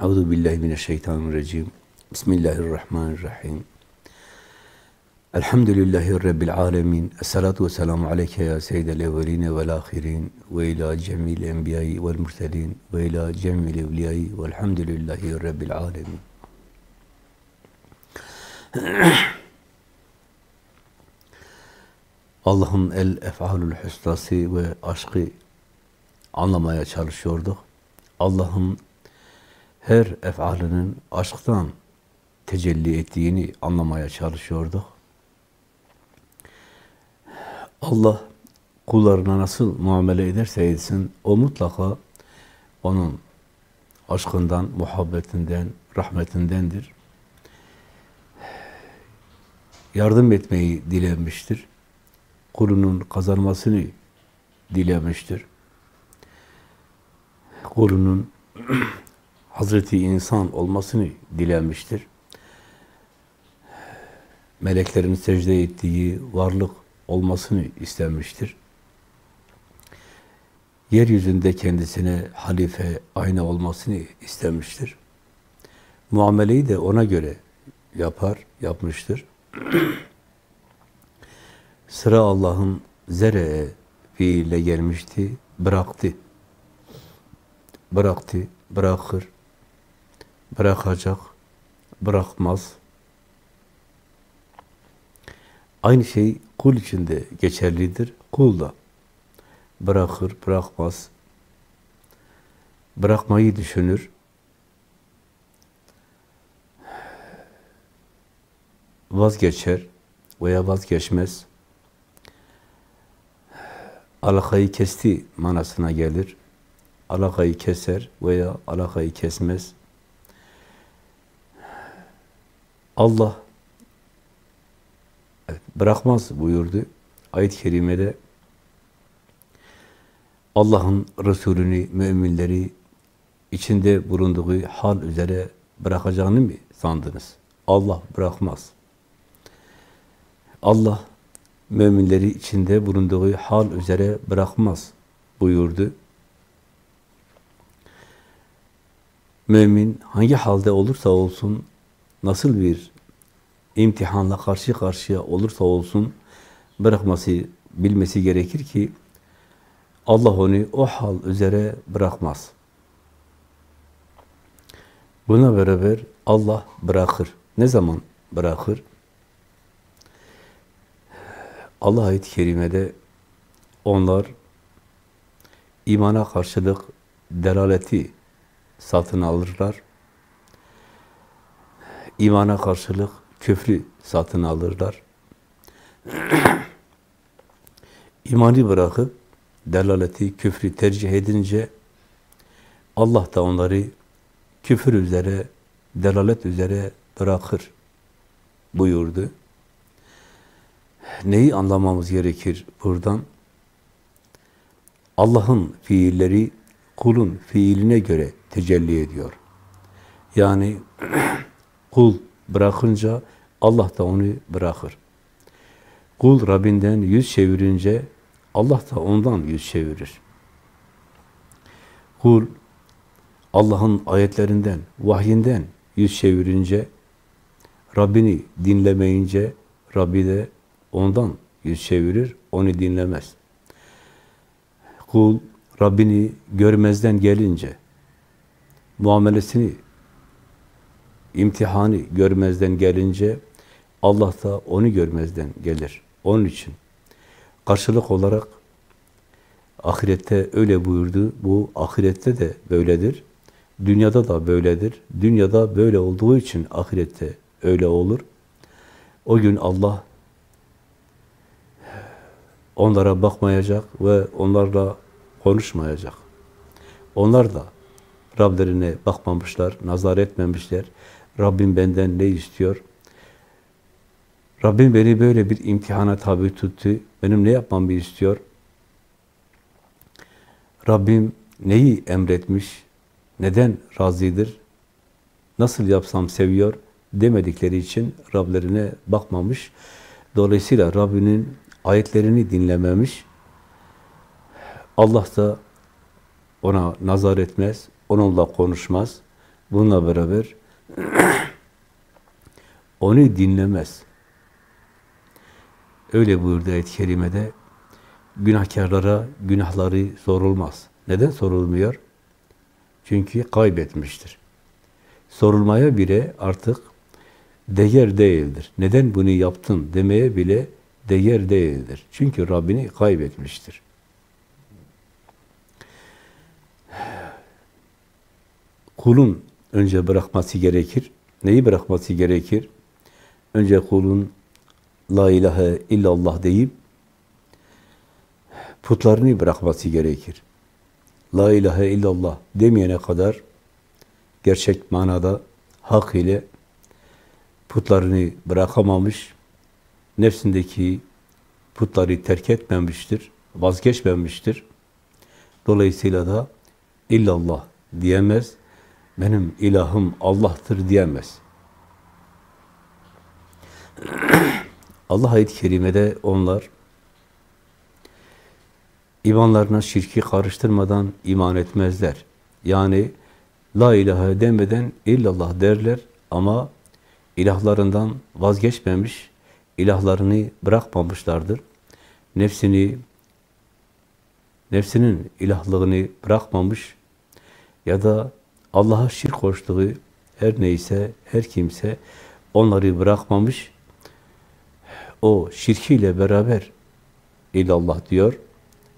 Euzu billahi mineşşeytanirracim. Bismillahirrahmanirrahim. Elhamdülillahi rabbil alamin. Essalatu vesselamu aleyke ya seyyidel evvelin ve'l ahirin ve ila cemil enbiya'i ve'l murselin ve ila cemil evliya'i ve'lhamdülillahi rabbil alamin. Allah'ın el ef'alül hüsnası ve aşkı anlamaya çalışıyorduk. Allah'ın her ef'alının aşktan tecelli ettiğini anlamaya çalışıyorduk. Allah kullarına nasıl muamele ederse etsin, o mutlaka onun aşkından, muhabbetinden, rahmetindendir. Yardım etmeyi dilemiştir. Kulunun kazanmasını dilemiştir. Kulunun Hazreti insan olmasını dilemiştir. Meleklerin secde ettiği varlık olmasını istemiştir. Yeryüzünde kendisine halife, ayna olmasını istemiştir. Muameleyi de ona göre yapar, yapmıştır. Sıra Allah'ın zereye fiille gelmişti, bıraktı. Bıraktı, bırakır, bırakacak, bırakmaz. Aynı şey kul için de geçerlidir. Kul da bırakır, bırakmaz. Bırakmayı düşünür. Vazgeçer veya vazgeçmez. Alakayı kesti manasına gelir. Alakayı keser veya alakayı kesmez. Allah bırakmaz buyurdu. Ayet-i Kerime'de Allah'ın Resulünü, müminleri içinde bulunduğu hal üzere bırakacağını mı sandınız? Allah bırakmaz. Allah müminleri içinde bulunduğu hal üzere bırakmaz buyurdu. Mümin hangi halde olursa olsun, nasıl bir imtihanla karşı karşıya olursa olsun, bırakması, bilmesi gerekir ki, Allah onu o hal üzere bırakmaz. Buna beraber Allah bırakır. Ne zaman bırakır? Allah ayet-i kerimede onlar imana karşılık delaleti satın alırlar. İmana karşılık küfrü satın alırlar. İmanı bırakıp delaleti, küfrü tercih edince Allah da onları küfür üzere, delalet üzere bırakır buyurdu. Neyi anlamamız gerekir buradan? Allah'ın fiilleri kulun fiiline göre tecelli ediyor. Yani kul bırakınca Allah da onu bırakır. Kul Rabbinden yüz çevirince Allah da ondan yüz çevirir. Kul Allah'ın ayetlerinden, vahyinden yüz çevirince, Rabbini dinlemeyince Rabbi de ondan yüz çevirir, onu dinlemez. Kul Rabbini görmezden gelince, muamelesini, imtihanı görmezden gelince, Allah da onu görmezden gelir. Onun için karşılık olarak ahirette öyle buyurdu, bu ahirette de böyledir. Dünyada da böyledir. Dünyada böyle olduğu için ahirette öyle olur. O gün Allah onlara bakmayacak ve onlarla konuşmayacak. Onlar da Rablerine bakmamışlar, nazar etmemişler. Rabbim benden ne istiyor? Rabbim beni böyle bir imtihana tabi tuttu. Benim ne yapmamı istiyor? Rabbim neyi emretmiş? Neden razıdır? Nasıl yapsam seviyor? Demedikleri için Rablerine bakmamış. Dolayısıyla Rabbinin ayetlerini dinlememiş. Allah da ona nazar etmez, onunla konuşmaz. Bununla beraber onu dinlemez. Öyle buyurdu ayet-i kerimede. Günahkarlara günahları sorulmaz. Neden sorulmuyor? Çünkü kaybetmiştir. Sorulmaya bile artık değer değildir. Neden bunu yaptın demeye bile değer değildir. Çünkü Rabbini kaybetmiştir. Kulun önce bırakması gerekir. Neyi bırakması gerekir? Önce kulun La ilahe illallah deyip putlarını bırakması gerekir. La ilahe illallah demeyene kadar gerçek manada hak ile putlarını bırakamamış, nefsindeki putları terk etmemiştir, vazgeçmemiştir. Dolayısıyla da illallah diyemez, benim ilahım Allah'tır diyemez. Allah ayet-i kerimede onlar imanlarına şirki karıştırmadan iman etmezler. Yani la ilahe demeden illallah derler ama ilahlarından vazgeçmemiş, ilahlarını bırakmamışlardır. Nefsini, nefsinin ilahlığını bırakmamış ya da Allah'a şirk koştuğu her neyse, her kimse onları bırakmamış, o şirkiyle beraber illallah diyor,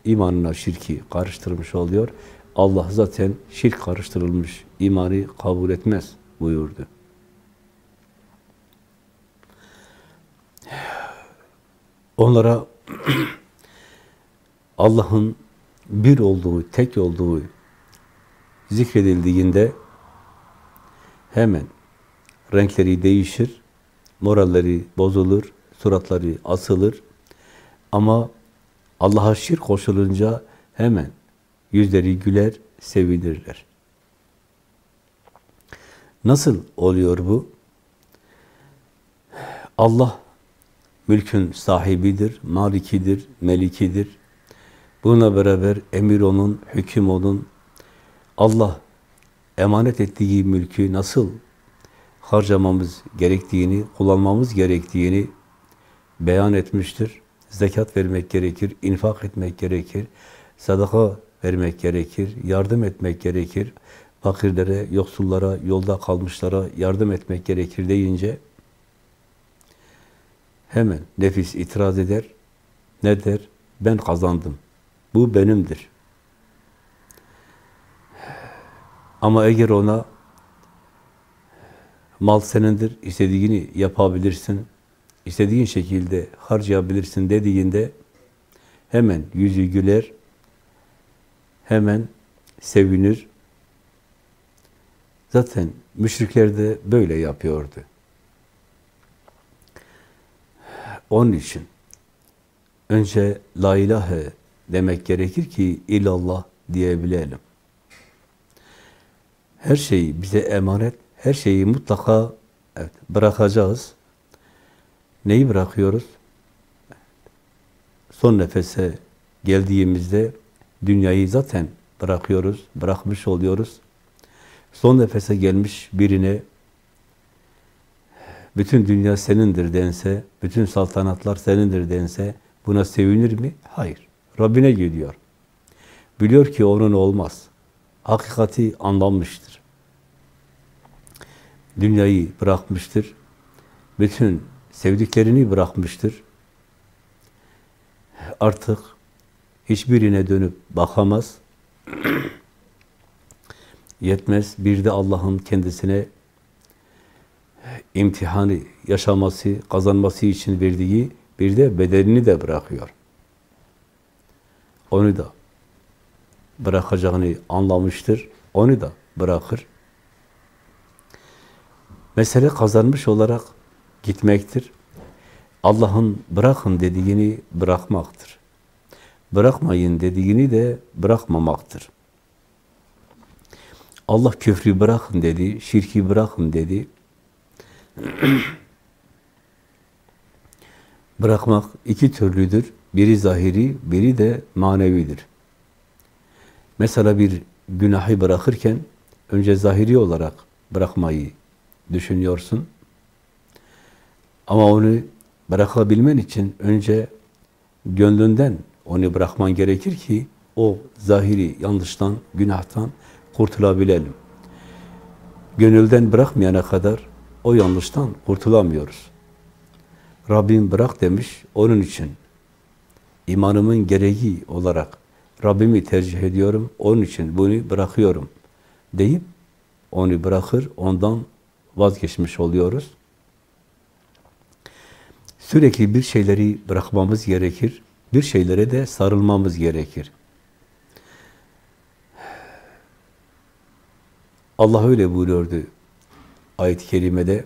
imanına şirki karıştırmış oluyor. Allah zaten şirk karıştırılmış imanı kabul etmez buyurdu. Onlara Allah'ın bir olduğu, tek olduğu zikredildiğinde hemen renkleri değişir, moralleri bozulur, suratları asılır. Ama Allah'a şirk koşulunca hemen yüzleri güler, sevinirler. Nasıl oluyor bu? Allah mülkün sahibidir, malikidir, melikidir. Buna beraber emir onun, hüküm onun. Allah emanet ettiği mülkü nasıl harcamamız gerektiğini, kullanmamız gerektiğini beyan etmiştir. Zekat vermek gerekir, infak etmek gerekir, sadaka vermek gerekir, yardım etmek gerekir, fakirlere, yoksullara, yolda kalmışlara yardım etmek gerekir deyince hemen nefis itiraz eder. Ne der? Ben kazandım. Bu benimdir. Ama eğer ona mal senindir, istediğini yapabilirsin, istediğin şekilde harcayabilirsin dediğinde hemen yüzü güler, hemen sevinir. Zaten müşrikler de böyle yapıyordu. Onun için önce la ilahe demek gerekir ki illallah diyebilelim. Her şeyi bize emanet, her şeyi mutlaka evet, bırakacağız. Neyi bırakıyoruz? Son nefese geldiğimizde dünyayı zaten bırakıyoruz, bırakmış oluyoruz. Son nefese gelmiş birine bütün dünya senindir dense, bütün saltanatlar senindir dense buna sevinir mi? Hayır. Rabbine gidiyor. Biliyor ki onun olmaz. Hakikati anlamıştır. Dünyayı bırakmıştır. Bütün sevdiklerini bırakmıştır. Artık hiçbirine dönüp bakamaz. Yetmez. Bir de Allah'ın kendisine imtihanı yaşaması, kazanması için verdiği bir de bedelini de bırakıyor. Onu da bırakacağını anlamıştır. Onu da bırakır. Mesele kazanmış olarak gitmektir. Allah'ın bırakın dediğini bırakmaktır. Bırakmayın dediğini de bırakmamaktır. Allah küfrü bırakın dedi, şirki bırakın dedi. Bırakmak iki türlüdür. Biri zahiri, biri de manevidir. Mesela bir günahı bırakırken önce zahiri olarak bırakmayı düşünüyorsun. Ama onu bırakabilmen için önce gönlünden onu bırakman gerekir ki o zahiri yanlıştan, günahtan kurtulabilelim. Gönülden bırakmayana kadar o yanlıştan kurtulamıyoruz. Rabbim bırak demiş, onun için imanımın gereği olarak Rabbimi tercih ediyorum, onun için bunu bırakıyorum deyip onu bırakır, ondan vazgeçmiş oluyoruz. Sürekli bir şeyleri bırakmamız gerekir, bir şeylere de sarılmamız gerekir. Allah öyle buyuruyordu ayet-i kerimede.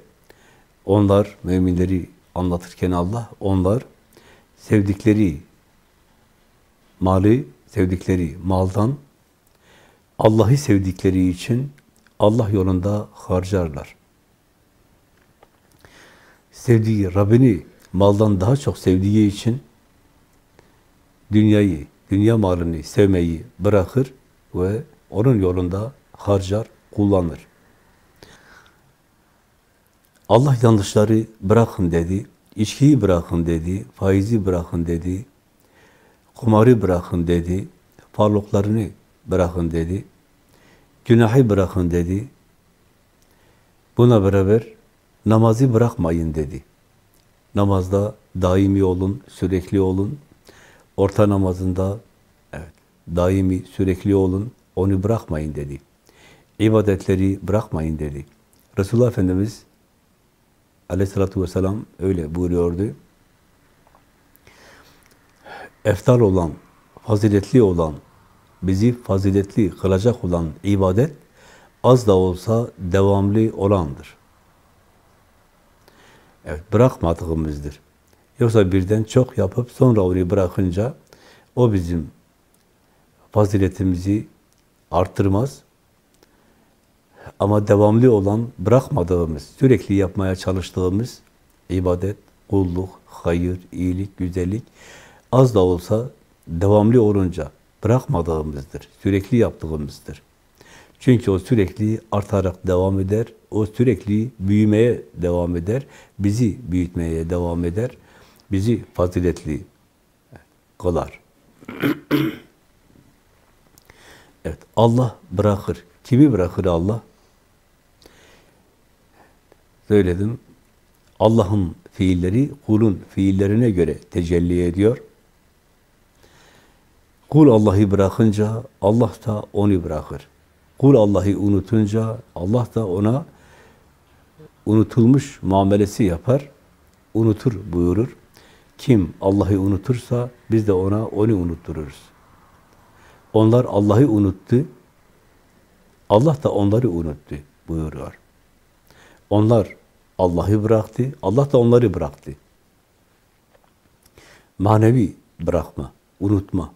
Onlar, müminleri anlatırken Allah, onlar sevdikleri malı, sevdikleri maldan Allah'ı sevdikleri için Allah yolunda harcarlar. Sevdiği Rabbini maldan daha çok sevdiği için dünyayı, dünya malını sevmeyi bırakır ve onun yolunda harcar, kullanır. Allah yanlışları bırakın dedi, içkiyi bırakın dedi, faizi bırakın dedi, kumarı bırakın dedi, parloklarını bırakın dedi, günahı bırakın dedi. Buna beraber namazı bırakmayın dedi. Namazda daimi olun, sürekli olun. Orta namazında evet, daimi, sürekli olun, onu bırakmayın dedi. İbadetleri bırakmayın dedi. Resulullah Efendimiz aleyhissalatü vesselam öyle buyuruyordu. Eftal olan, faziletli olan, bizi faziletli kılacak olan ibadet, az da olsa devamlı olandır. Evet, bırakmadığımızdır. Yoksa birden çok yapıp sonra onu bırakınca o bizim faziletimizi arttırmaz. Ama devamlı olan, bırakmadığımız, sürekli yapmaya çalıştığımız ibadet, kulluk, hayır, iyilik, güzellik az da olsa devamlı olunca bırakmadığımızdır, sürekli yaptığımızdır. Çünkü o sürekli artarak devam eder, o sürekli büyümeye devam eder, bizi büyütmeye devam eder, bizi faziletli kılar. evet, Allah bırakır. Kimi bırakır Allah? Söyledim, Allah'ın fiilleri kulun fiillerine göre tecelli ediyor. Kul Allah'ı bırakınca Allah da onu bırakır. Kul Allah'ı unutunca Allah da ona unutulmuş muamelesi yapar, unutur buyurur. Kim Allah'ı unutursa biz de ona onu unuttururuz. Onlar Allah'ı unuttu, Allah da onları unuttu buyuruyor. Onlar Allah'ı bıraktı, Allah da onları bıraktı. Manevi bırakma, unutma.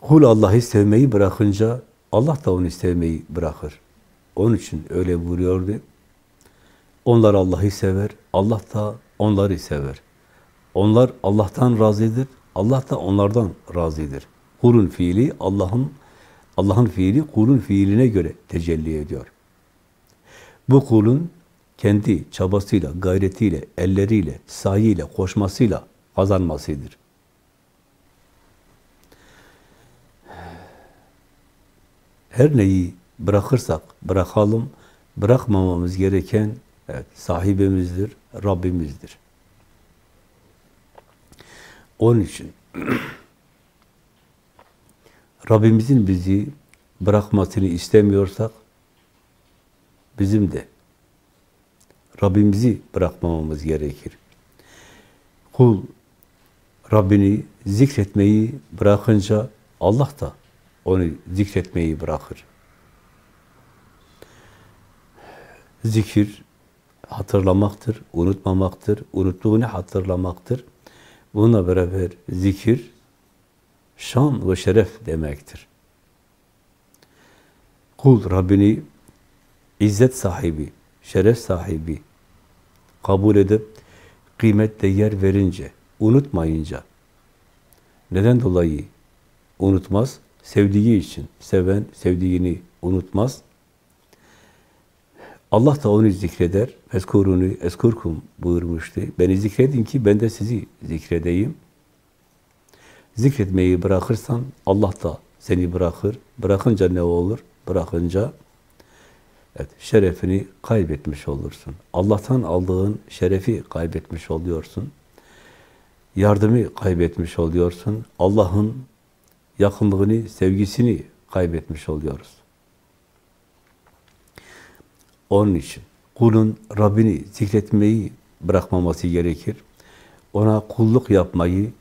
Kul Allah'ı sevmeyi bırakınca Allah da onu sevmeyi bırakır. Onun için öyle vuruyordu. Onlar Allah'ı sever, Allah da onları sever. Onlar Allah'tan razıdır, Allah da onlardan razıdır. Kulun fiili Allah'ın Allah'ın fiili kulun fiiline göre tecelli ediyor. Bu kulun kendi çabasıyla, gayretiyle, elleriyle, sahiyle, koşmasıyla kazanmasıdır. Her neyi bırakırsak bırakalım, bırakmamamız gereken evet, sahibimizdir, Rabbimizdir. Onun için Rabbimizin bizi bırakmasını istemiyorsak bizim de Rabbimizi bırakmamamız gerekir. Kul Rabbini zikretmeyi bırakınca Allah da onu zikretmeyi bırakır. Zikir hatırlamaktır, unutmamaktır, unuttuğunu hatırlamaktır. Bununla beraber zikir şan ve şeref demektir. Kul Rabbini izzet sahibi, şeref sahibi kabul edip kıymet değer verince, unutmayınca neden dolayı unutmaz? Sevdiği için. Seven sevdiğini unutmaz. Allah da onu zikreder. Eskurunu eskurkum buyurmuştu. Beni zikredin ki ben de sizi zikredeyim. Zikretmeyi bırakırsan Allah da seni bırakır. Bırakınca ne olur? Bırakınca evet, şerefini kaybetmiş olursun. Allah'tan aldığın şerefi kaybetmiş oluyorsun. Yardımı kaybetmiş oluyorsun. Allah'ın yakınlığını, sevgisini kaybetmiş oluyoruz. Onun için kulun Rabbini zikretmeyi bırakmaması gerekir. Ona kulluk yapmayı,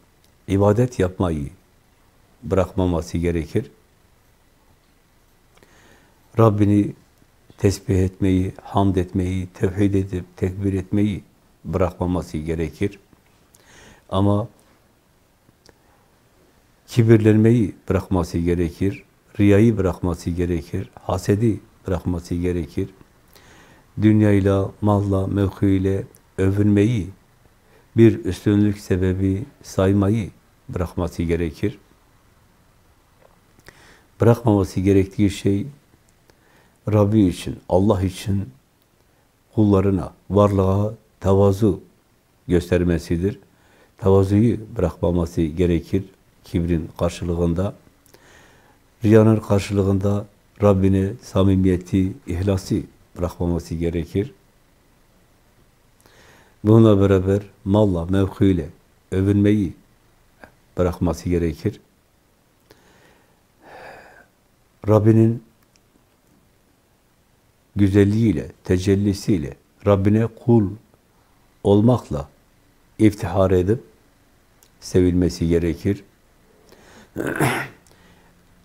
ibadet yapmayı bırakmaması gerekir. Rabbini tesbih etmeyi, hamd etmeyi, tevhid edip tekbir etmeyi bırakmaması gerekir. Ama kibirlenmeyi bırakması gerekir, riyayı bırakması gerekir, hasedi bırakması gerekir. Dünyayla, malla, mevkiyle övünmeyi, bir üstünlük sebebi saymayı bırakması gerekir. Bırakmaması gerektiği şey, Rabbi için, Allah için kullarına, varlığa tavazu göstermesidir. Tavazuyu bırakmaması gerekir kibrin karşılığında. Riyanın karşılığında Rabbine samimiyeti, ihlası bırakmaması gerekir. Bununla beraber malla, mevkiyle övünmeyi bırakması gerekir. Rabbinin güzelliğiyle, tecellisiyle, Rabbine kul olmakla iftihar edip sevilmesi gerekir.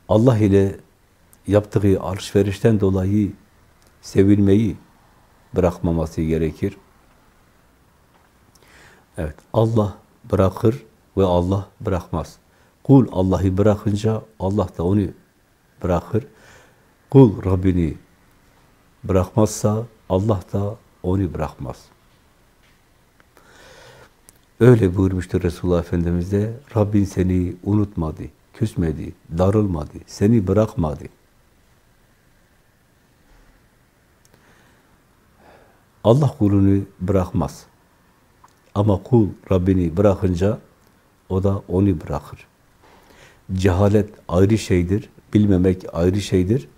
Allah ile yaptığı alışverişten dolayı sevilmeyi bırakmaması gerekir. Evet, Allah bırakır ve Allah bırakmaz. Kul Allah'ı bırakınca Allah da onu bırakır. Kul Rabbini bırakmazsa Allah da onu bırakmaz. Öyle buyurmuştur Resulullah Efendimiz de, Rabbin seni unutmadı, küsmedi, darılmadı, seni bırakmadı. Allah kulunu bırakmaz. Ama kul Rabbini bırakınca o da onu bırakır. Cehalet ayrı şeydir, bilmemek ayrı şeydir.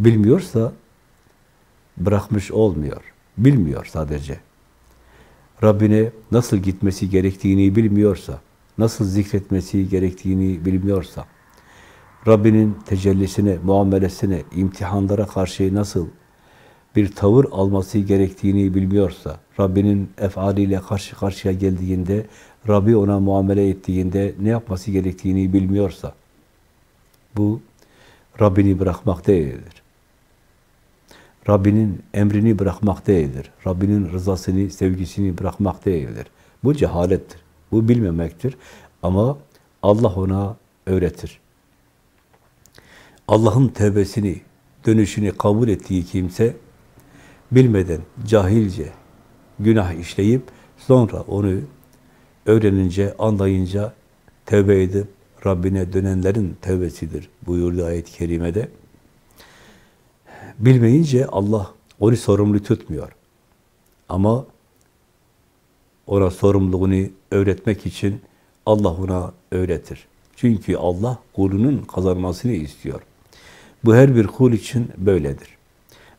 Bilmiyorsa bırakmış olmuyor. Bilmiyor sadece. Rabbine nasıl gitmesi gerektiğini bilmiyorsa, nasıl zikretmesi gerektiğini bilmiyorsa, Rabbinin tecellisine, muamelesine, imtihanlara karşı nasıl bir tavır alması gerektiğini bilmiyorsa, Rabbinin efaliyle karşı karşıya geldiğinde, Rabbi ona muamele ettiğinde ne yapması gerektiğini bilmiyorsa, bu Rabbini bırakmak değildir. Rabbinin emrini bırakmak değildir. Rabbinin rızasını, sevgisini bırakmak değildir. Bu cehalettir. Bu bilmemektir. Ama Allah ona öğretir. Allah'ın tevbesini, dönüşünü kabul ettiği kimse, bilmeden, cahilce günah işleyip, sonra onu öğrenince, anlayınca tevbe edip Rabbine dönenlerin tevbesidir buyurdu ayet-i kerimede. Bilmeyince Allah onu sorumlu tutmuyor. Ama ona sorumluluğunu öğretmek için Allah ona öğretir. Çünkü Allah kulunun kazanmasını istiyor. Bu her bir kul için böyledir.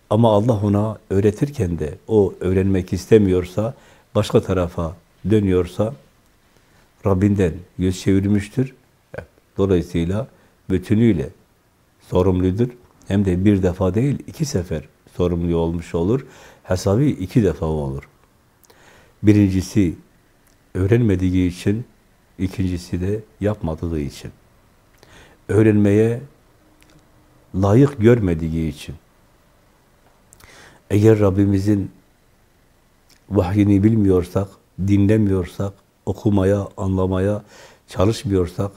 Ama Allah ona öğretirken de o öğrenmek istemiyorsa, başka tarafa dönüyorsa Rabbinden yüz çevirmiştir. Dolayısıyla bütünüyle sorumludur. Hem de bir defa değil, iki sefer sorumlu olmuş olur. Hesabı iki defa olur. Birincisi öğrenmediği için, ikincisi de yapmadığı için. Öğrenmeye layık görmediği için. Eğer Rabbimizin vahyini bilmiyorsak, dinlemiyorsak, okumaya, anlamaya çalışmıyorsak,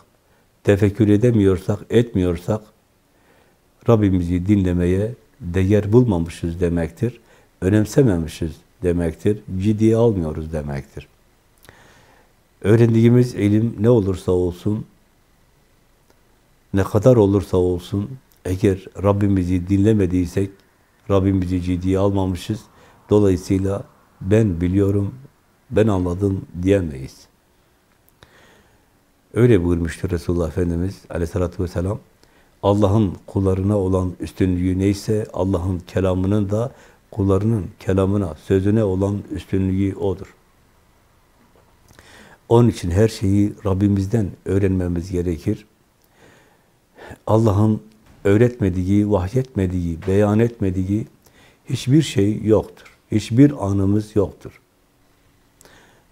tefekkür edemiyorsak, etmiyorsak, Rabbimizi dinlemeye değer bulmamışız demektir. Önemsememişiz demektir. Ciddiye almıyoruz demektir. Öğrendiğimiz ilim ne olursa olsun, ne kadar olursa olsun, eğer Rabbimizi dinlemediysek, Rabbimizi ciddiye almamışız. Dolayısıyla ben biliyorum, ben anladım diyemeyiz. Öyle buyurmuştur Resulullah Efendimiz aleyhissalatü vesselam. Allah'ın kullarına olan üstünlüğü neyse Allah'ın kelamının da kullarının kelamına, sözüne olan üstünlüğü odur. Onun için her şeyi Rabbimizden öğrenmemiz gerekir. Allah'ın öğretmediği, vahyetmediği, beyan etmediği hiçbir şey yoktur. Hiçbir anımız yoktur.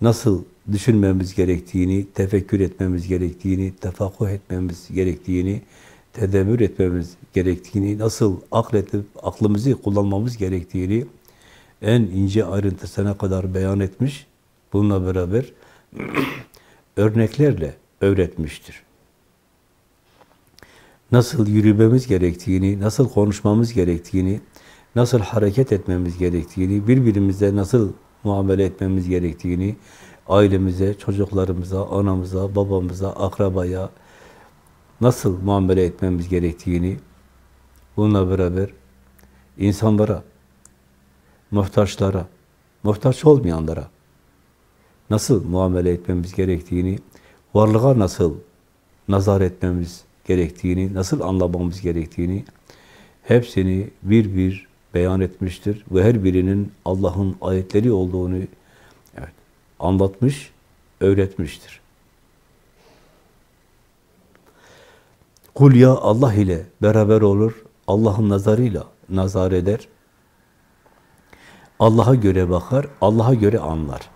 Nasıl düşünmemiz gerektiğini, tefekkür etmemiz gerektiğini, tefakuh etmemiz gerektiğini, tedemmür etmemiz gerektiğini, nasıl akletip aklımızı kullanmamız gerektiğini en ince ayrıntısına kadar beyan etmiş. Bununla beraber örneklerle öğretmiştir. Nasıl yürümemiz gerektiğini, nasıl konuşmamız gerektiğini, nasıl hareket etmemiz gerektiğini, birbirimize nasıl muamele etmemiz gerektiğini, ailemize, çocuklarımıza, anamıza, babamıza, akrabaya nasıl muamele etmemiz gerektiğini, bununla beraber insanlara, muhtaçlara, muhtaç olmayanlara nasıl muamele etmemiz gerektiğini, varlığa nasıl nazar etmemiz gerektiğini, nasıl anlamamız gerektiğini hepsini bir bir beyan etmiştir ve her birinin Allah'ın ayetleri olduğunu evet, anlatmış, öğretmiştir. Kul ya Allah ile beraber olur, Allah'ın nazarıyla nazar eder. Allah'a göre bakar, Allah'a göre anlar.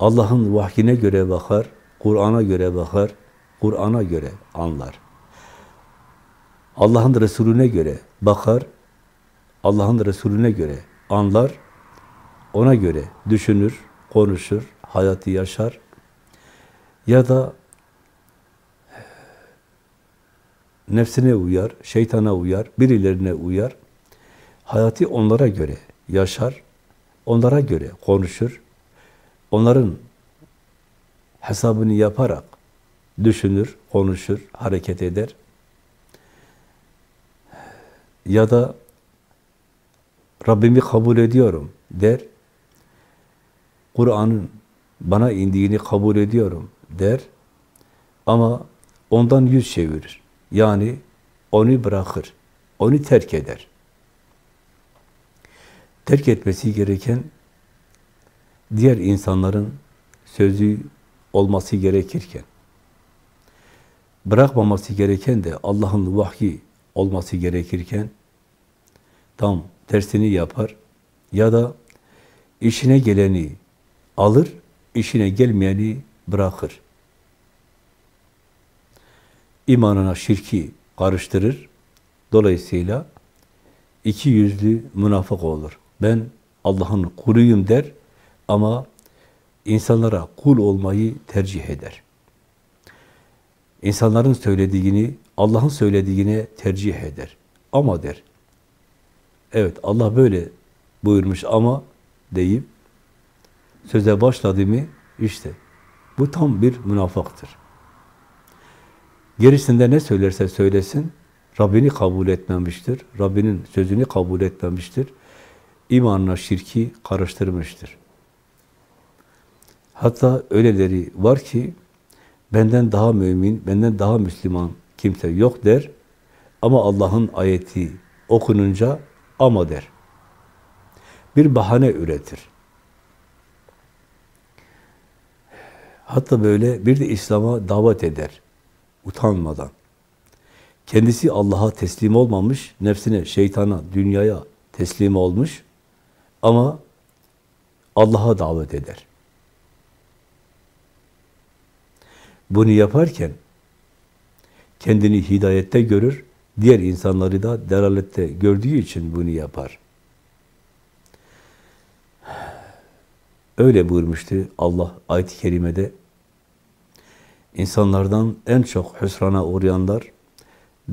Allah'ın vahyine göre bakar, Kur'an'a göre bakar, Kur'an'a göre anlar. Allah'ın Resulüne göre bakar, Allah'ın Resulüne göre anlar, ona göre düşünür, konuşur, hayatı yaşar. Ya da nefsine uyar, şeytana uyar, birilerine uyar, hayatı onlara göre yaşar, onlara göre konuşur, onların hesabını yaparak düşünür, konuşur, hareket eder. Ya da Rabbimi kabul ediyorum der. Kur'an'ın bana indiğini kabul ediyorum der. Ama ondan yüz çevirir. Yani onu bırakır. Onu terk eder. Terk etmesi gereken diğer insanların sözü olması gerekirken bırakmaması gereken de Allah'ın vahyi olması gerekirken tam tersini yapar ya da işine geleni alır, işine gelmeyeni bırakır. İmanına şirki karıştırır. Dolayısıyla iki yüzlü münafık olur. Ben Allah'ın kuluyum der ama insanlara kul olmayı tercih eder. İnsanların söylediğini Allah'ın söylediğine tercih eder. Ama der. Evet Allah böyle buyurmuş ama deyip söze başladı mı işte bu tam bir münafıktır. Gerisinde ne söylerse söylesin Rabbini kabul etmemiştir. Rabbinin sözünü kabul etmemiştir. İmanına şirki karıştırmıştır. Hatta öyleleri var ki benden daha mümin, benden daha Müslüman kimse yok der. Ama Allah'ın ayeti okununca ama der. Bir bahane üretir. Hatta böyle bir de İslam'a davet eder. Utanmadan. Kendisi Allah'a teslim olmamış, nefsine, şeytana, dünyaya teslim olmuş ama Allah'a davet eder. Bunu yaparken kendini hidayette görür, diğer insanları da delalette gördüğü için bunu yapar. Öyle buyurmuştu Allah ayet-i kerimede. İnsanlardan en çok hüsrana uğrayanlar,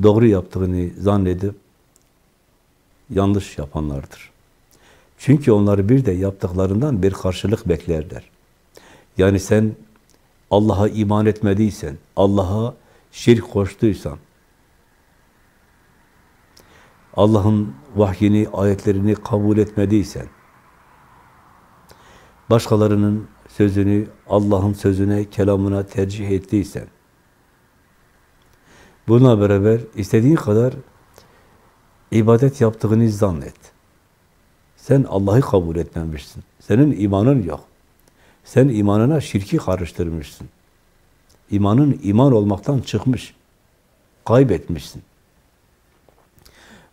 doğru yaptığını zannedip yanlış yapanlardır. Çünkü onları bir de yaptıklarından bir karşılık beklerler. Yani sen Allah'a iman etmediysen, Allah'a şirk koştuysan, Allah'ın vahyini, ayetlerini kabul etmediysen, başkalarının sözünü Allah'ın sözüne, kelamına tercih ettiysen, bununla beraber istediğin kadar ibadet yaptığını zannet. Sen Allah'ı kabul etmemişsin. Senin imanın yok. Sen imanına şirki karıştırmışsın. İmanın iman olmaktan çıkmış. Kaybetmişsin.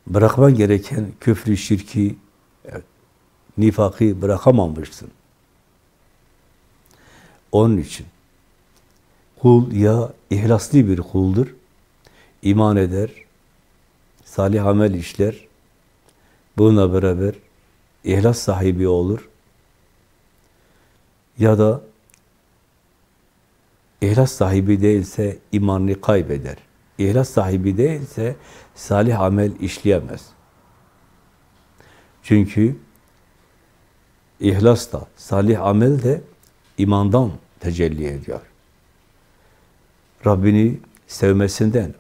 Bırakman gereken küfrü, şirki, nifakı bırakamamışsın. Onun için kul ya ihlaslı bir kuldur, iman eder, salih amel işler, bununla beraber ihlas sahibi olur ya da ihlas sahibi değilse imanını kaybeder. İhlas sahibi değilse salih amel işleyemez. Çünkü ihlas da, salih amel de imandan tecelli ediyor. Rabbini sevmesinden,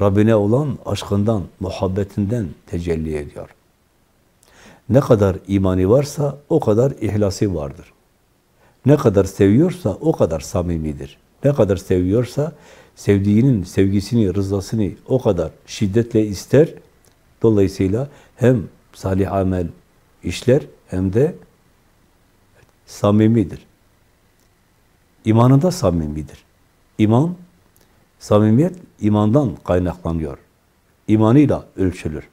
Rabbine olan aşkından, muhabbetinden tecelli ediyor. Ne kadar imani varsa o kadar ihlası vardır. Ne kadar seviyorsa o kadar samimidir. Ne kadar seviyorsa sevdiğinin sevgisini, rızasını o kadar şiddetle ister. Dolayısıyla hem salih amel işler hem de samimidir. İmanında samimidir. İman, samimiyet imandan kaynaklanıyor. İmanıyla ölçülür.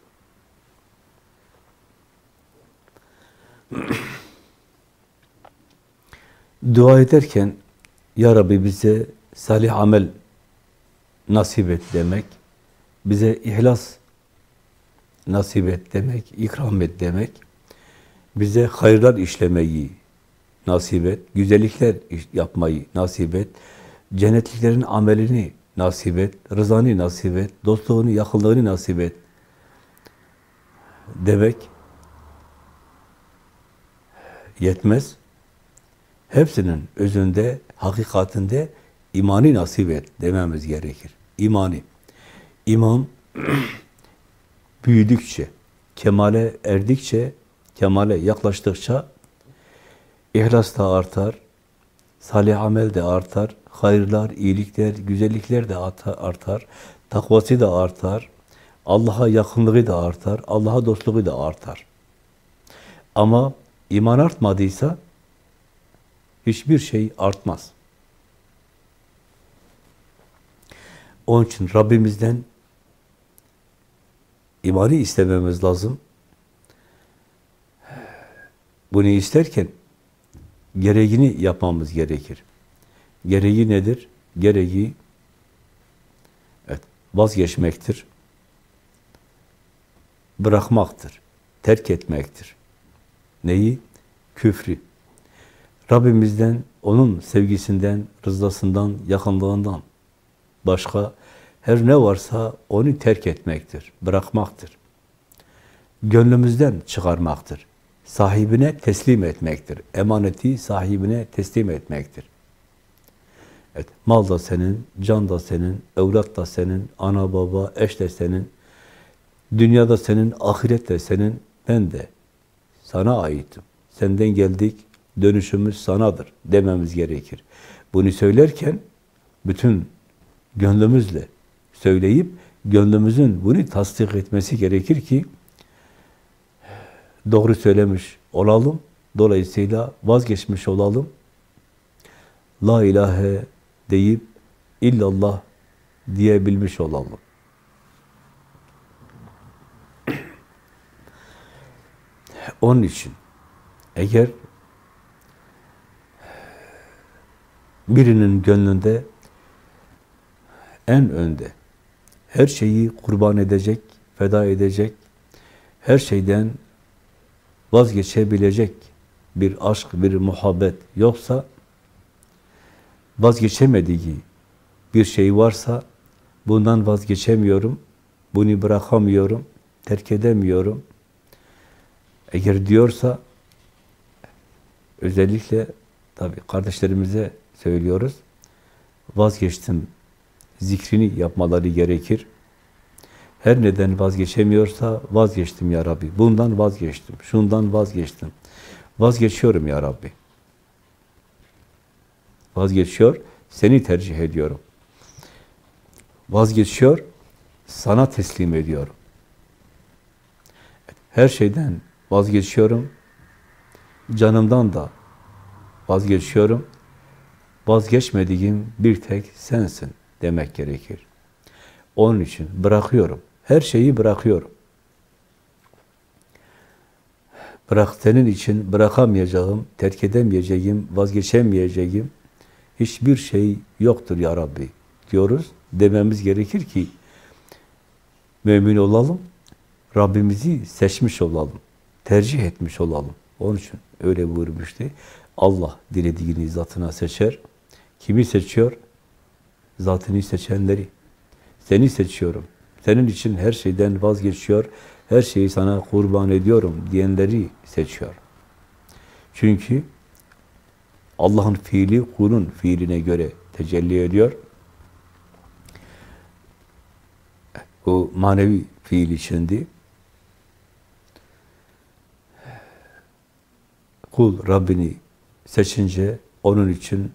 Dua ederken Ya Rabbi bize salih amel nasip et demek, bize ihlas nasip et demek, ikram et demek, bize hayırlar işlemeyi nasip et, güzellikler yapmayı nasip et, cennetliklerin amelini nasip et, rızanı nasip et, dostluğunu, yakınlığını nasip et demek yetmez. Hepsinin özünde, hakikatinde imani nasip et dememiz gerekir. İmani. İman büyüdükçe, kemale erdikçe, kemale yaklaştıkça ihlas da artar, salih amel de artar, hayırlar, iyilikler, güzellikler de artar, takvası da artar, Allah'a yakınlığı da artar, Allah'a dostluğu da artar. Ama iman artmadıysa hiçbir şey artmaz. Onun için Rabbimizden imanı istememiz lazım. Bunu isterken gereğini yapmamız gerekir. Gereği nedir? Gereği evet, vazgeçmektir. Bırakmaktır. Terk etmektir. Neyi? Küfrü. Rabbimizden, onun sevgisinden, rızasından, yakınlığından başka her ne varsa onu terk etmektir, bırakmaktır. Gönlümüzden çıkarmaktır. Sahibine teslim etmektir. Emaneti sahibine teslim etmektir. Evet, mal da senin, can da senin, evlat da senin, ana baba, eş de senin, dünya da senin, ahiret de senin, ben de sana aitim. Senden geldik, dönüşümüz sanadır dememiz gerekir. Bunu söylerken bütün gönlümüzle söyleyip gönlümüzün bunu tasdik etmesi gerekir ki doğru söylemiş olalım. Dolayısıyla vazgeçmiş olalım. La ilahe deyip illallah diyebilmiş olalım. Onun için eğer birinin gönlünde en önde her şeyi kurban edecek, feda edecek, her şeyden vazgeçebilecek bir aşk, bir muhabbet yoksa, vazgeçemediği bir şey varsa, bundan vazgeçemiyorum, bunu bırakamıyorum, terk edemiyorum. Eğer diyorsa, özellikle tabi kardeşlerimize söylüyoruz, vazgeçtim zikrini yapmaları gerekir. Her neden vazgeçemiyorsa vazgeçtim ya Rabbi. Bundan vazgeçtim, şundan vazgeçtim. Vazgeçiyorum ya Rabbi. Vazgeçiyor, seni tercih ediyorum. Vazgeçiyor, sana teslim ediyorum. Her şeyden vazgeçiyorum. Canımdan da vazgeçiyorum. Vazgeçmediğim bir tek sensin demek gerekir. Onun için bırakıyorum. Her şeyi bırakıyorum. Bırak senin için bırakamayacağım, terk edemeyeceğim, vazgeçemeyeceğim hiçbir şey yoktur ya Rabbi diyoruz. Dememiz gerekir ki mümin olalım, Rabbimizi seçmiş olalım, tercih etmiş olalım. Onun için öyle buyurmuştu. Allah dilediğini zatına seçer. Kimi seçiyor? Zatını seçenleri. Seni seçiyorum. Senin için her şeyden vazgeçiyor. Her şeyi sana kurban ediyorum diyenleri seçiyor. Çünkü Allah'ın fiili kulun fiiline göre tecelli ediyor. Bu manevi fiil içindi. Kul Rabbini seçince onun için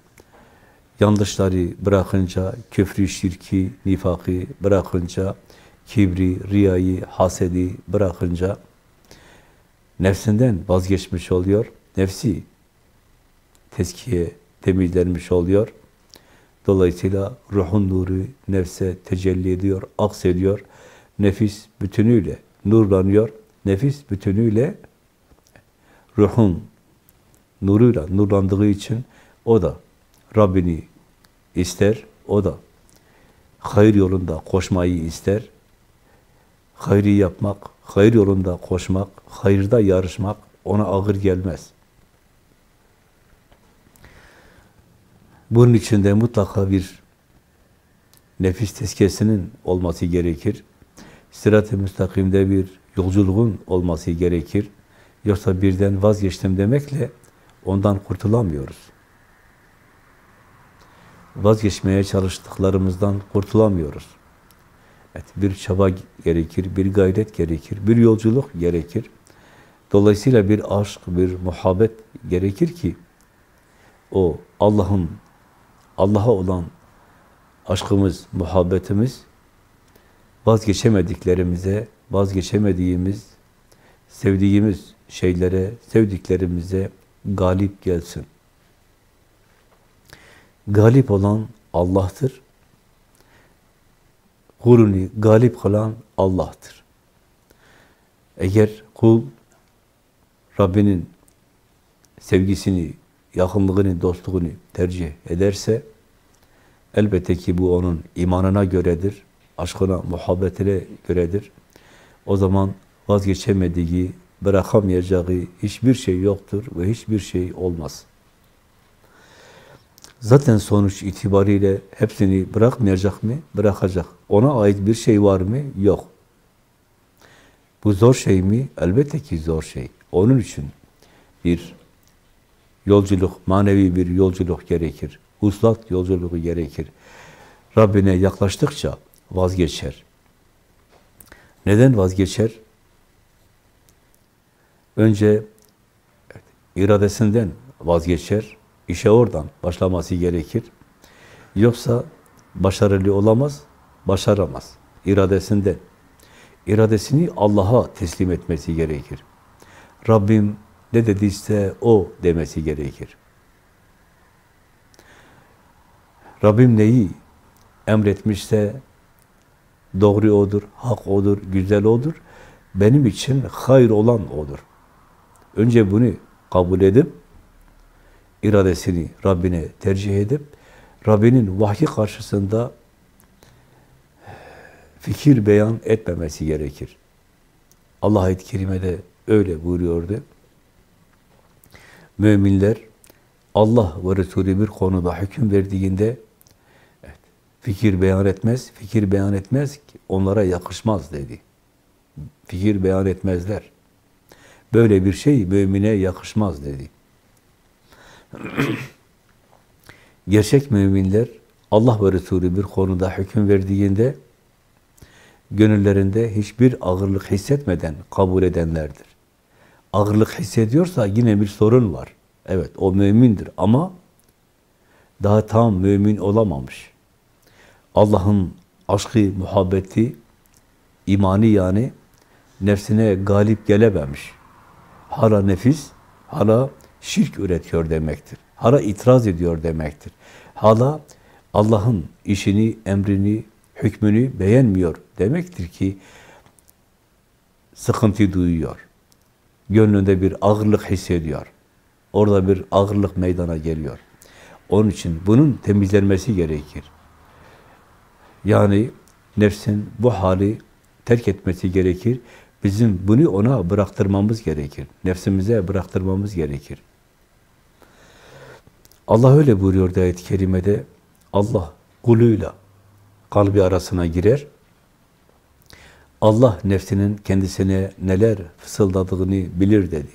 yanlışları bırakınca, küfrü, şirki, nifakı bırakınca, kibri, riyayı, hasedi bırakınca nefsinden vazgeçmiş oluyor. Nefsi tezkiye temizlenmiş oluyor. Dolayısıyla ruhun nuru nefse tecelli ediyor, aksediyor. Nefis bütünüyle nurlanıyor. Nefis bütünüyle ruhun nuruyla nurlandığı için o da Rabbini ister, o da hayır yolunda koşmayı ister. Hayri yapmak, hayır yolunda koşmak, hayırda yarışmak ona ağır gelmez. Bunun içinde mutlaka bir nefis tezkiyesinin olması gerekir. Sırat-ı müstakimde bir yolculuğun olması gerekir. Yoksa birden vazgeçtim demekle ondan kurtulamıyoruz. Vazgeçmeye çalıştıklarımızdan kurtulamıyoruz. Evet, bir çaba gerekir, bir gayret gerekir, bir yolculuk gerekir. Dolayısıyla bir aşk, bir muhabbet gerekir ki o Allah'ın Allah'a olan aşkımız, muhabbetimiz vazgeçemediklerimize, vazgeçemediğimiz, sevdiğimiz şeylere, sevdiklerimize galip gelsin. Galip olan Allah'tır. Kulunu galip kılan Allah'tır. Eğer kul Rabbinin sevgisini, yakınlığını, dostluğunu tercih ederse elbette ki bu onun imanına göredir, aşkına, muhabbetine göredir. O zaman vazgeçemediği, bırakamayacağı hiçbir şey yoktur ve hiçbir şey olmaz. Zaten sonuç itibariyle hepsini bırakmayacak mı? Bırakacak. Ona ait bir şey var mı? Yok. Bu zor şey mi? Elbette ki zor şey. Onun için bir yolculuk, manevi bir yolculuk gerekir. Uslat yolculuğu gerekir. Rabbine yaklaştıkça vazgeçer. Neden vazgeçer? Önce iradesinden vazgeçer. İşe oradan başlaması gerekir. Yoksa başarılı olamaz, başaramaz. İradesinden. İradesini Allah'a teslim etmesi gerekir. Rabbim ne dediyse o demesi gerekir. Rabbim neyi emretmişse doğru odur, hak odur, güzel odur. Benim için hayır olan odur. Önce bunu kabul edip iradesini Rabbine tercih edip Rabbinin vahyi karşısında fikir beyan etmemesi gerekir. Allah ayet-i kerimede öyle buyuruyordu. Müminler Allah ve Resulü bir konuda hüküm verdiğinde evet, fikir beyan etmez, fikir beyan etmez ki onlara yakışmaz dedi. Fikir beyan etmezler. Böyle bir şey mümine yakışmaz dedi. Gerçek müminler Allah ve Resulü bir konuda hüküm verdiğinde gönüllerinde hiçbir ağırlık hissetmeden kabul edenlerdir. Ağırlık hissediyorsa yine bir sorun var. Evet, o mümindir ama daha tam mümin olamamış. Allah'ın aşkı, muhabbeti, imani yani nefsine galip gelememiş. Hala nefis, hala şirk üretiyor demektir. Hala itiraz ediyor demektir. Hala Allah'ın işini, emrini, hükmünü beğenmiyor demektir ki sıkıntı duyuyor. Gönlünde bir ağırlık hissediyor. Orada bir ağırlık meydana geliyor. Onun için bunun temizlenmesi gerekir. Yani nefsin bu hali terk etmesi gerekir. Bizim bunu ona bıraktırmamız gerekir. Nefsimize bıraktırmamız gerekir. Allah öyle buyuruyor ayet-i kerimede. Allah kuluyla kalbi arasına girer. Allah nefsinin kendisine neler fısıldadığını bilir dedi.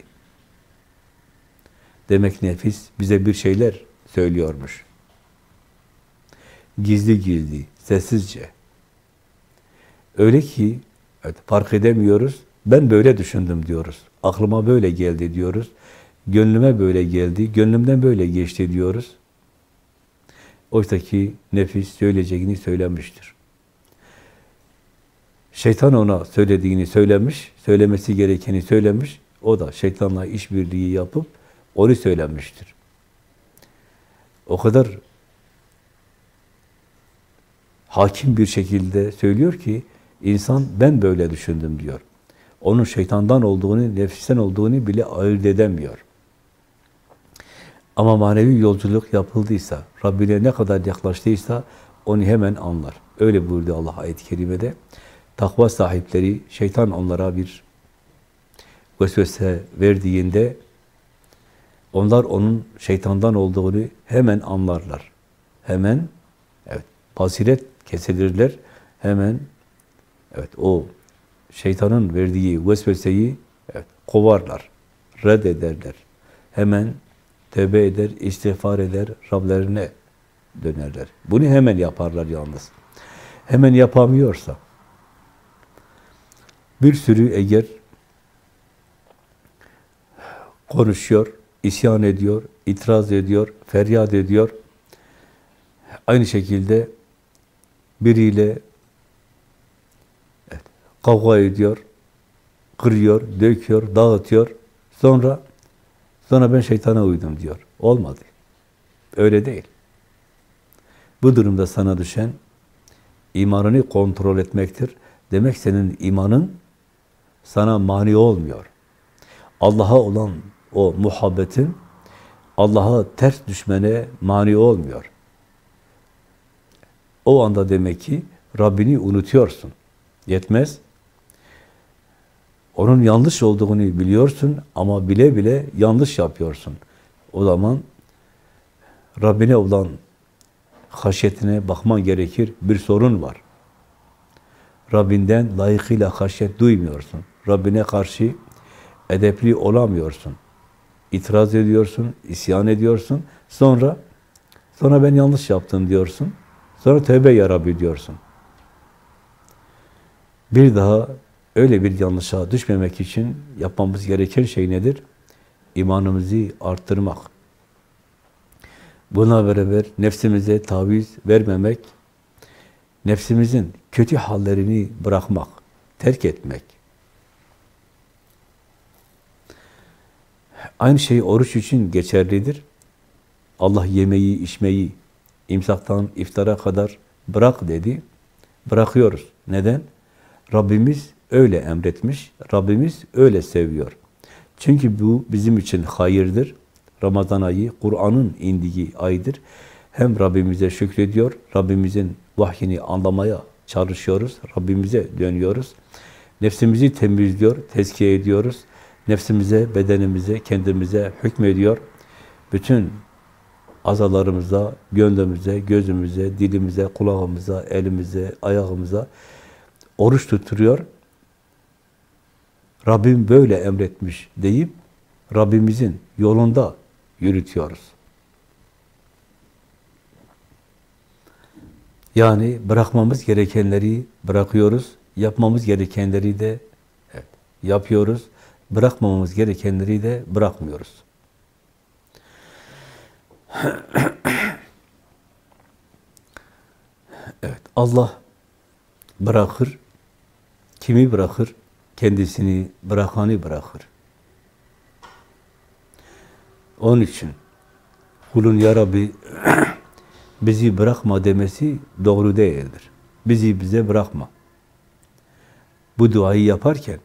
Demek nefis bize bir şeyler söylüyormuş. Gizli gizli, sessizce. Öyle ki evet, fark edemiyoruz. Ben böyle düşündüm diyoruz. Aklıma böyle geldi diyoruz. Gönlüme böyle geldi, gönlümden böyle geçti diyoruz. Oysa ki nefis söyleyeceğini söylemiştir. Şeytan ona söylediğini söylemiş, söylemesi gerekeni söylemiş. O da şeytanla işbirliği yapıp onu söylemiştir. O kadar hakim bir şekilde söylüyor ki insan ben böyle düşündüm diyor. Onun şeytandan olduğunu, nefisten olduğunu bile ayırt edemiyor. Ama manevi yolculuk yapıldıysa, Rabbine ne kadar yaklaştıysa onu hemen anlar. Öyle buyurdu Allah ayet-i kerimede. Takva sahipleri, şeytan onlara bir vesvese verdiğinde onlar onun şeytandan olduğunu hemen anlarlar. Hemen evet basiret kesilirler. Hemen evet o şeytanın verdiği vesveseyi evet, kovarlar, reddederler. Hemen tövbe eder, istiğfar eder, Rablerine dönerler. Bunu hemen yaparlar yalnız. Hemen yapamıyorsa, bir sürü eğer konuşuyor, isyan ediyor, itiraz ediyor, feryat ediyor, aynı şekilde biriyle kavga ediyor, kırıyor, döküyor, dağıtıyor, sonra Sonra ben şeytana uydum diyor. Olmadı. Öyle değil. Bu durumda sana düşen imanını kontrol etmektir. Demek senin imanın sana mani olmuyor. Allah'a olan o muhabbetin Allah'a ters düşmene mani olmuyor. O anda demek ki Rabbini unutuyorsun. Yetmez. Onun yanlış olduğunu biliyorsun ama bile bile yanlış yapıyorsun. O zaman Rabbine olan haşyetine bakman gerekir. Bir sorun var. Rabbinden layıkıyla haşyet duymuyorsun. Rabbine karşı edepli olamıyorsun. İtiraz ediyorsun, isyan ediyorsun. Sonra sonra ben yanlış yaptım diyorsun. Sonra tövbe ya Rabbi diyorsun. Bir daha öyle bir yanlışa düşmemek için yapmamız gereken şey nedir? İmanımızı arttırmak. Buna beraber nefsimize taviz vermemek, nefsimizin kötü hallerini bırakmak, terk etmek. Aynı şey oruç için geçerlidir. Allah yemeği, içmeyi imsaktan iftara kadar bırak dedi. Bırakıyoruz. Neden? Rabbimiz öyle emretmiş, Rabbimiz öyle seviyor. Çünkü bu bizim için hayırdır. Ramazan ayı, Kur'an'ın indiği aydır. Hem Rabbimize şükrediyor, Rabbimizin vahyini anlamaya çalışıyoruz, Rabbimize dönüyoruz. Nefsimizi temizliyor, tezkiye ediyoruz. Nefsimize, bedenimize, kendimize hükmediyor. Bütün azalarımıza, gönlümüze, gözümüze, dilimize, kulağımıza, elimize, ayağımıza oruç tutuyor. Rabbim böyle emretmiş deyip Rabbimizin yolunda yürütüyoruz. Yani bırakmamız gerekenleri bırakıyoruz, Yapmamız gerekenleri de yapıyoruz. Bırakmamamız gerekenleri de bırakmıyoruz. Evet, Allah bırakır. Kimi bırakır? Kendisini bırakanı bırakır. Onun için kulun ya Rabbi bizi bırakma demesi doğru değildir. Bizi bize bırakma. Bu duayı yaparken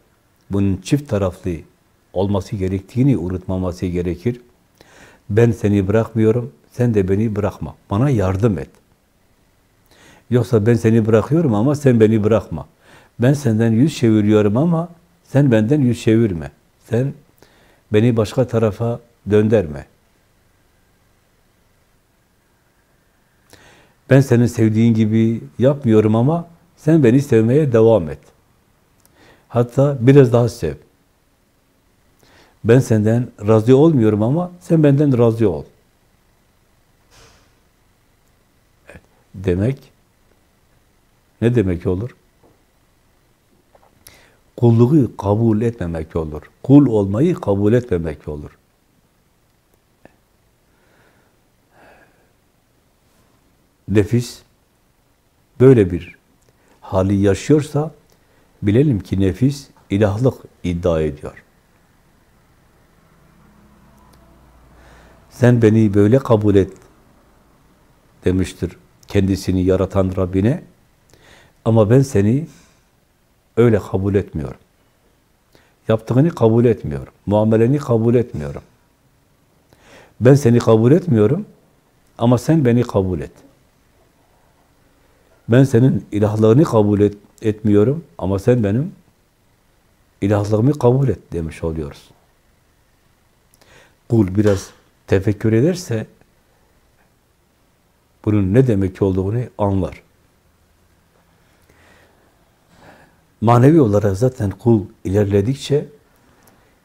bunun çift taraflı olması gerektiğini unutmaması gerekir. Ben seni bırakmıyorum, sen de beni bırakma. Bana yardım et. Yoksa ben seni bırakıyorum ama sen beni bırakma. Ben senden yüz çeviriyorum ama sen benden yüz çevirme. Sen beni başka tarafa dönderme. Ben senin sevdiğin gibi yapmıyorum ama sen beni sevmeye devam et. Hatta biraz daha sev. Ben senden razı olmuyorum ama sen benden razı ol. Demek ne demek olur? Kulluğu kabul etmemek olur. Kul olmayı kabul etmemek olur. Nefis böyle bir hali yaşıyorsa bilelim ki nefis ilahlık iddia ediyor. Sen beni böyle kabul et demiştir kendisini yaratan Rabbine. Ama ben seni öyle kabul etmiyorum. Yaptığını kabul etmiyorum. Muameleni kabul etmiyorum. Ben seni kabul etmiyorum ama sen beni kabul et. Ben senin ilahlığını kabul et, etmiyorum ama sen benim ilahlığımı kabul et demiş oluyoruz. Kul biraz tefekkür ederse bunun ne demek olduğunu anlar. Manevi olarak zaten kul ilerledikçe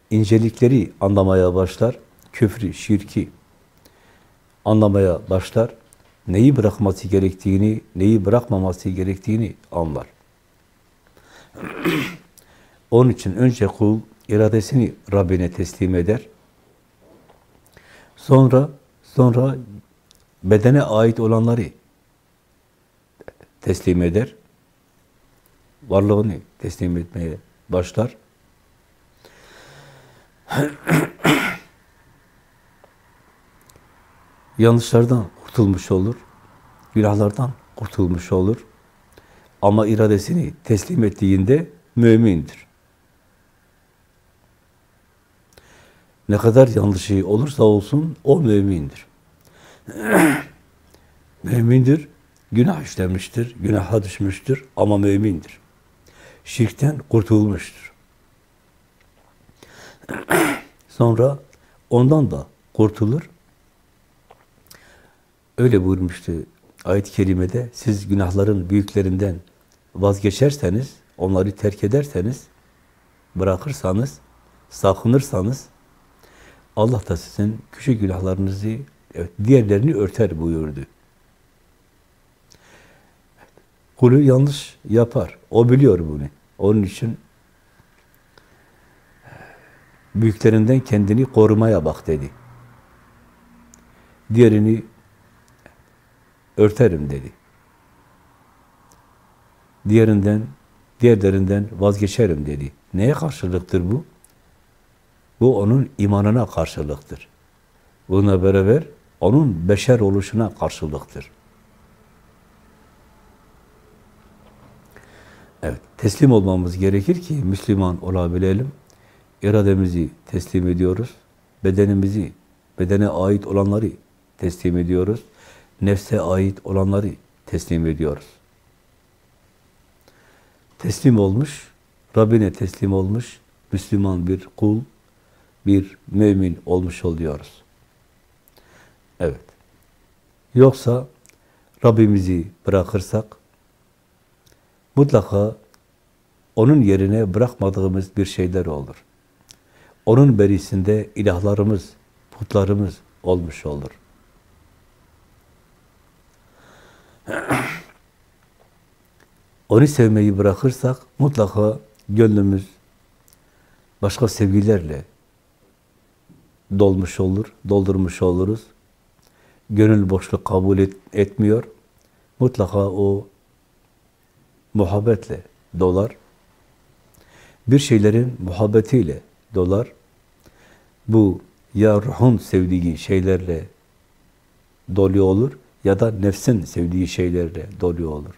incelikleri anlamaya başlar. Küfrü, şirki anlamaya başlar. Neyi bırakması gerektiğini, neyi bırakmaması gerektiğini anlar. Onun için önce kul iradesini Rabbine teslim eder. Sonra sonra bedene ait olanları teslim eder. Varlığını teslim etmeye başlar. Yanlışlardan kurtulmuş olur. Günahlardan kurtulmuş olur. Ama iradesini teslim ettiğinde mümindir. Ne kadar yanlışı olursa olsun o mümindir. mümindir, günah işlemiştir, günaha düşmüştür ama mümindir. Şirkten kurtulmuştur. Sonra ondan da kurtulur. Öyle buyurmuştu ayet-i kerimede, siz günahların büyüklerinden vazgeçerseniz, onları terk ederseniz, bırakırsanız, sakınırsanız, Allah da sizin küçük günahlarınızı, evet, diğerlerini örter buyurdu. Kulü yanlış yapar. O biliyor bunu. Onun için büyüklerinden kendini korumaya bak dedi. Diğerini örterim dedi. Diğerinden, diğerlerinden vazgeçerim dedi. Neye karşılıktır bu? Bu onun imanına karşılıktır. Bununla beraber onun beşer oluşuna karşılıktır. Evet, teslim olmamız gerekir ki Müslüman olabilelim. İrademizi teslim ediyoruz. Bedenimizi, bedene ait olanları teslim ediyoruz. Nefse ait olanları teslim ediyoruz. Teslim olmuş, Rabbine teslim olmuş, Müslüman bir kul, bir mümin olmuş oluyoruz. Evet. Yoksa Rabbimizi bırakırsak mutlaka onun yerine bırakmadığımız bir şeyler olur. Onun berisinde ilahlarımız, putlarımız olmuş olur. Onu sevmeyi bırakırsak mutlaka gönlümüz başka sevgilerle dolmuş olur, doldurmuş oluruz. Gönül boşluk kabul et, etmiyor. Mutlaka o muhabbetle dolar. Bir şeylerin muhabbetiyle dolar. Bu ya ruhun sevdiği şeylerle doluyor olur ya da nefsin sevdiği şeylerle doluyor olur.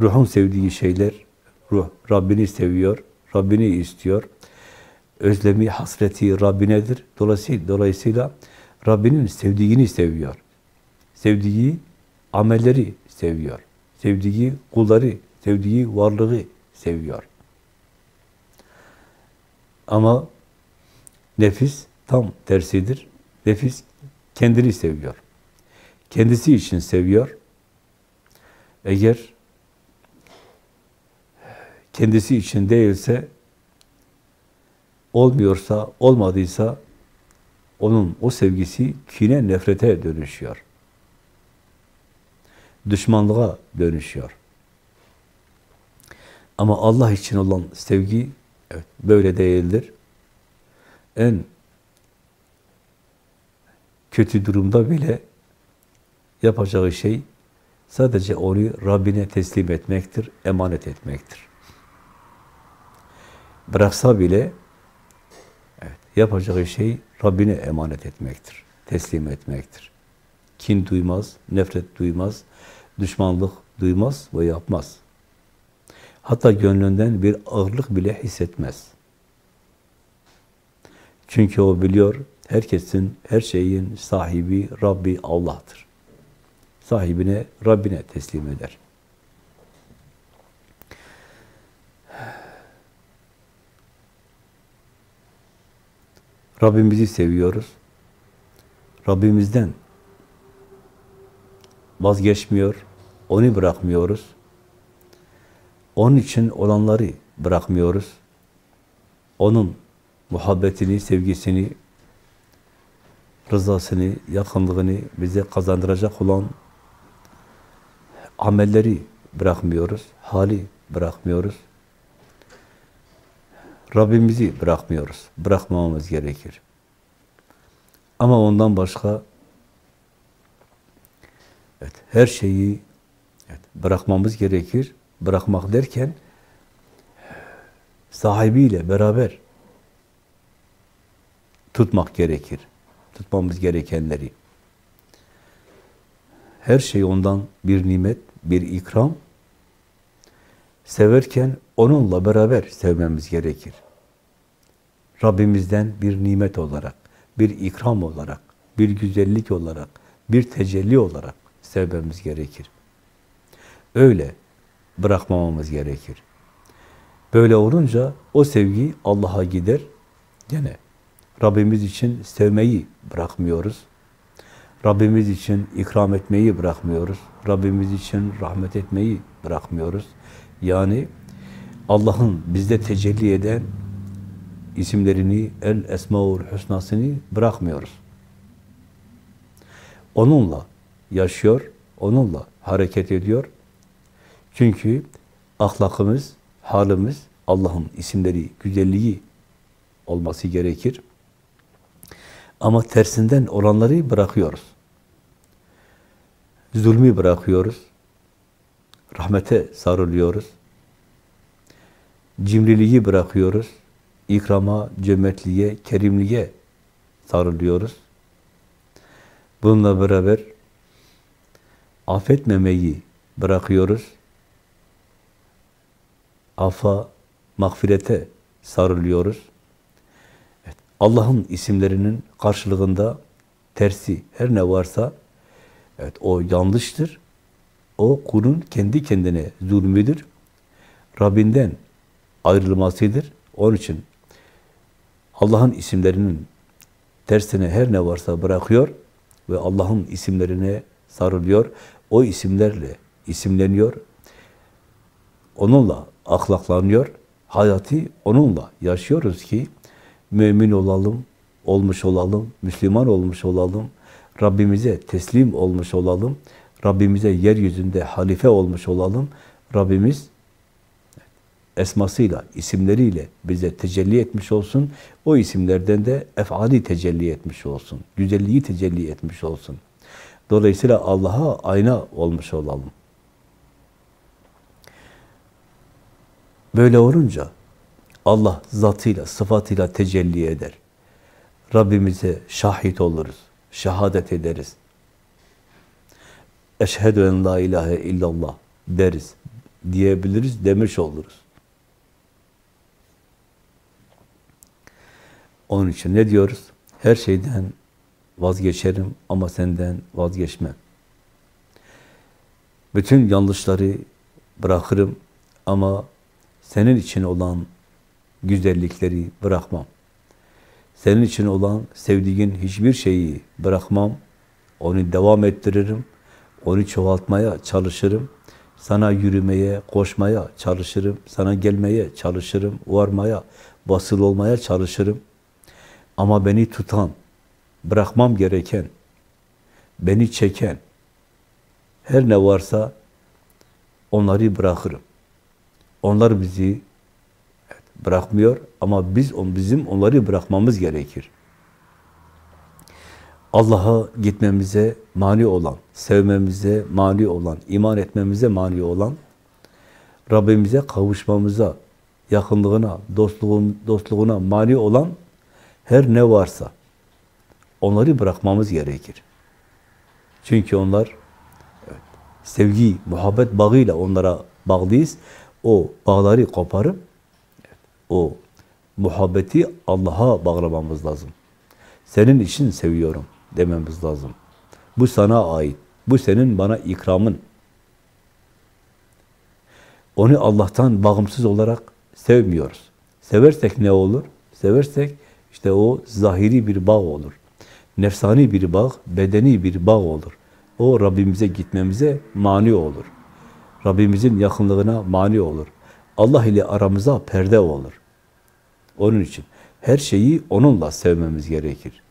Ruhun sevdiği şeyler, ruh Rabbini seviyor, Rabbini istiyor. Özlemi, hasreti Rabbinedir. Dolayısıyla, dolayısıyla Rabbinin sevdiğini seviyor. Sevdiği amelleri seviyor. Sevdiği kulları, sevdiği varlığı seviyor. Ama nefis tam tersidir. Nefis kendini seviyor. Kendisi için seviyor. Eğer kendisi için değilse, olmuyorsa, olmadıysa onun o sevgisi kine, nefrete dönüşüyor. Düşmanlığa dönüşüyor. Ama Allah için olan sevgi evet, böyle değildir. En kötü durumda bile yapacağı şey sadece onu Rabbine teslim etmektir, emanet etmektir. Bıraksa bile evet, yapacağı şey Rabbine emanet etmektir, teslim etmektir. Kin duymaz, nefret duymaz, düşmanlık duymaz ve yapmaz. Hatta gönlünden bir ağırlık bile hissetmez. Çünkü o biliyor, herkesin, her şeyin sahibi Rabbi Allah'tır. Sahibine, Rabbine teslim eder. Rabbimizi seviyoruz. Rabbimizden vazgeçmiyor, onu bırakmıyoruz. Onun için olanları bırakmıyoruz. Onun muhabbetini, sevgisini, rızasını, yakınlığını bize kazandıracak olan amelleri bırakmıyoruz, hali bırakmıyoruz. Rabbimizi bırakmıyoruz. Bırakmamamız gerekir. Ama ondan başka evet, her şeyi evet, bırakmamız gerekir. Bırakmak derken sahibiyle beraber tutmak gerekir. Tutmamız gerekenleri. Her şey ondan bir nimet, bir ikram. Severken onunla beraber sevmemiz gerekir. Rabbimizden bir nimet olarak, bir ikram olarak, bir güzellik olarak, bir tecelli olarak sevmemiz gerekir. Öyle bırakmamamız gerekir. Böyle olunca o sevgi Allah'a gider. Gene Rabbimiz için sevmeyi bırakmıyoruz. Rabbimiz için ikram etmeyi bırakmıyoruz. Rabbimiz için rahmet etmeyi bırakmıyoruz. Yani Allah'ın bizde tecelli eden isimlerini, el esmaul husnasını bırakmıyoruz. Onunla yaşıyor, onunla hareket ediyor. Çünkü ahlakımız, halimiz Allah'ın isimleri, güzelliği olması gerekir. Ama tersinden olanları bırakıyoruz. Zulmü bırakıyoruz. Rahmete sarılıyoruz. Cimriliği bırakıyoruz. İkrama, cömertliğe, kerimliğe sarılıyoruz. Bununla beraber affetmemeyi bırakıyoruz. Afa, mağfirete sarılıyoruz. Evet, Allah'ın isimlerinin karşılığında tersi her ne varsa evet o yanlıştır. O kulun kendi kendine zulmüdür. Rabbinden ayrılmasıdır. Onun için Allah'ın isimlerinin tersine her ne varsa bırakıyor ve Allah'ın isimlerine sarılıyor. O isimlerle isimleniyor. Onunla ahlaklanıyor. Hayatı onunla yaşıyoruz ki mümin olalım, olmuş olalım, Müslüman olmuş olalım, Rabbimize teslim olmuş olalım, Rabbimize yeryüzünde halife olmuş olalım, Rabbimiz esmasıyla, isimleriyle bize tecelli etmiş olsun. O isimlerden de efali tecelli etmiş olsun. Güzelliği tecelli etmiş olsun. Dolayısıyla Allah'a ayna olmuş olalım. Böyle olunca Allah zatıyla, sıfatıyla tecelli eder. Rabbimize şahit oluruz, şehadet ederiz. Eşhedü en la ilahe illallah deriz, diyebiliriz, demiş oluruz. Onun için ne diyoruz? Her şeyden vazgeçerim ama senden vazgeçmem. Bütün yanlışları bırakırım ama senin için olan güzellikleri bırakmam. Senin için olan sevdiğin hiçbir şeyi bırakmam. Onu devam ettiririm. Onu çoğaltmaya çalışırım. Sana yürümeye, koşmaya çalışırım. Sana gelmeye çalışırım. Varmaya, basıl olmaya çalışırım. Ama beni tutan, bırakmam gereken, beni çeken her ne varsa onları bırakırım. Onlar bizi bırakmıyor ama biz bizim onları bırakmamız gerekir. Allah'a gitmemize mani olan, sevmemize mani olan, iman etmemize mani olan, Rabbimize kavuşmamıza, yakınlığına, dostluğun, dostluğuna mani olan her ne varsa onları bırakmamız gerekir. Çünkü onlar evet, sevgi, muhabbet bağıyla onlara bağlıyız. O bağları koparıp o muhabbeti Allah'a bağlamamız lazım. Senin için seviyorum dememiz lazım. Bu sana ait. Bu senin bana ikramın. Onu Allah'tan bağımsız olarak sevmiyoruz. Seversek ne olur? Seversek işte o zahiri bir bağ olur. Nefsani bir bağ, bedeni bir bağ olur. O Rabbimize gitmemize mani olur. Rabbimizin yakınlığına mani olur. Allah ile aramıza perde olur. Onun için her şeyi onunla sevmemiz gerekir.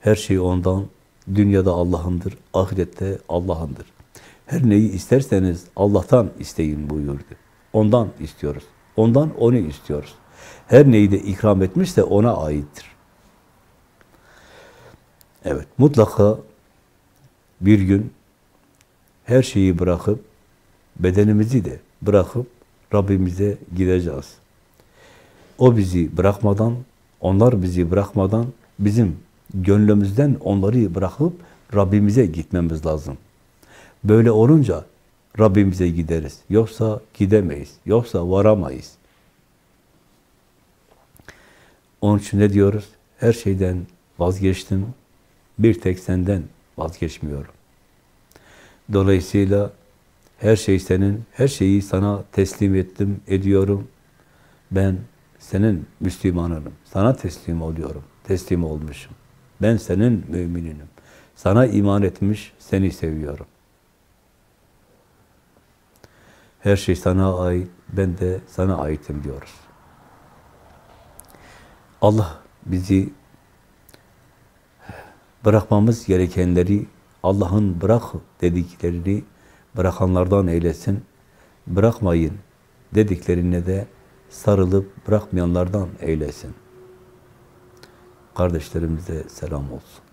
Her şey ondan, dünyada Allah'ındır, ahirette Allah'ındır. Her neyi isterseniz Allah'tan isteyin buyurdu. Ondan istiyoruz. Ondan onu istiyoruz. Her neyi de ikram etmişse ona aittir. Evet, mutlaka bir gün her şeyi bırakıp, bedenimizi de bırakıp Rabbimize gideceğiz. O bizi bırakmadan, onlar bizi bırakmadan bizim gönlümüzden onları bırakıp Rabbimize gitmemiz lazım. Böyle olunca Rabbimize gideriz. Yoksa gidemeyiz. Yoksa varamayız. Onun için ne diyoruz? Her şeyden vazgeçtim. Bir tek senden vazgeçmiyorum. Dolayısıyla her şey senin, her şeyi sana teslim ettim, ediyorum. Ben senin Müslümanınım. Sana teslim oluyorum. Teslim olmuşum. Ben senin mümininim. Sana iman etmiş, seni seviyorum. Her şey sana ait, ben de sana aitim diyoruz. Allah bizi bırakmamız gerekenleri, Allah'ın bırak dediklerini bırakanlardan eylesin. Bırakmayın dediklerine de sarılıp bırakmayanlardan eylesin. Kardeşlerimize selam olsun.